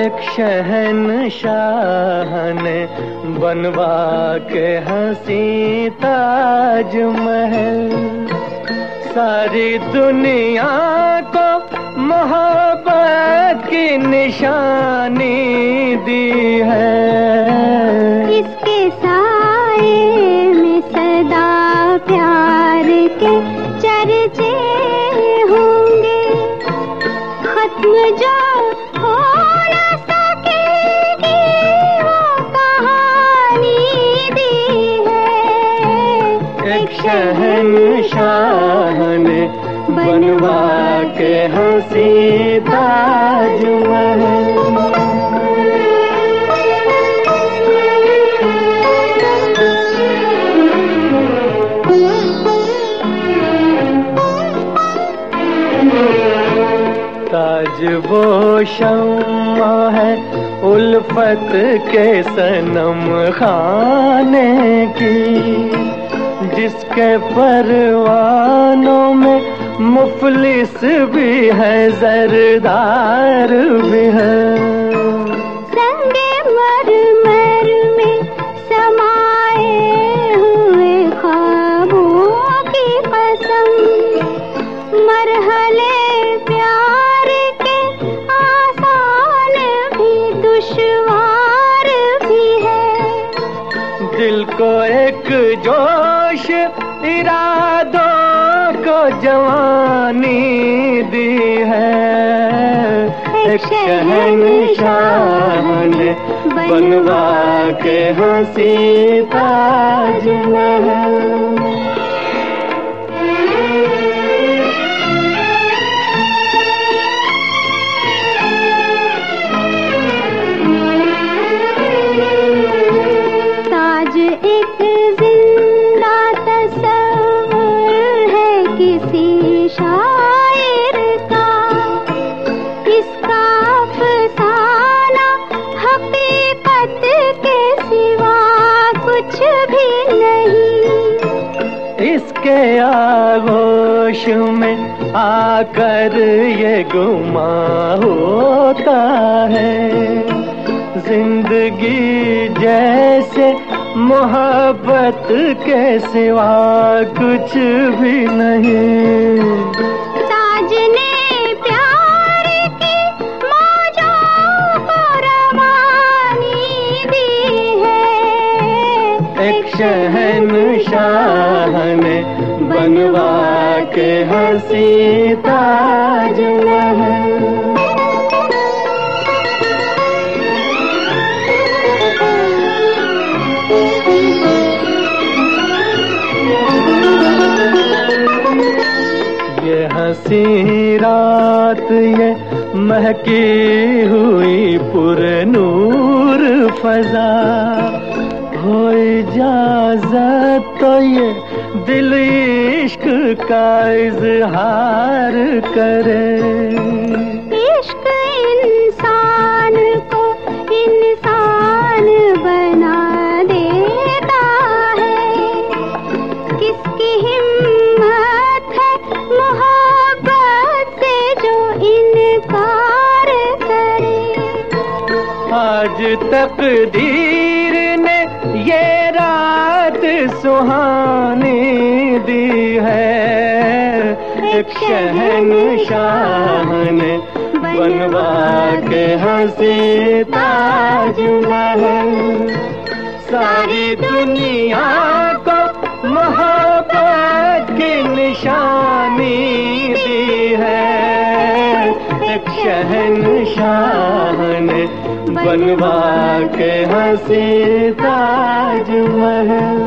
शहनशाह ने बनवा के हँसी ताजमहल। सारी दुनिया को मोहब्बत की निशानी दी है। इसके साए में सदा प्यार के चर्चे होंगे। खत्म जो एक शहनशाह ने बनवा के हँसी ताजमहल। ताज वो शम्मा है उल्फत के सनम खाने की। जिसके परवानों में मुफलिस भी है जरदार भी है। संगे मरमर में समाए हुए ख्वाबों की कसम मरहले प्यार के आसान भी दुश्वार भी है। दिल को एक जोश इरादों को जवानी दी है। एक शहनशाह ने बनवा के हँसी ताज इसके आगोश में आकर ये गुमा होता है। ज़िंदगी जैसे मोहब्बत के सिवा कुछ भी नहीं। ताज ने प्यार की मौजों को रवानी दी है। एक शहनशाह ने बनवा के हँसी ताजमहल ये हँसी रात ये महकी हुई पुरनूर फजा। हो इजाज़त तो ये दिल इश्क का इजहार करे। इश्क इंसान को इंसान बना देता है। किसकी हिम्मत है मोहब्बत से जो इनकार करे? आज तक ने ये रात सुहानी दी है। एक शहन शान बनवा के हँसी ताज महल। सारी दुनिया बनवा के हँसी ताजमहल।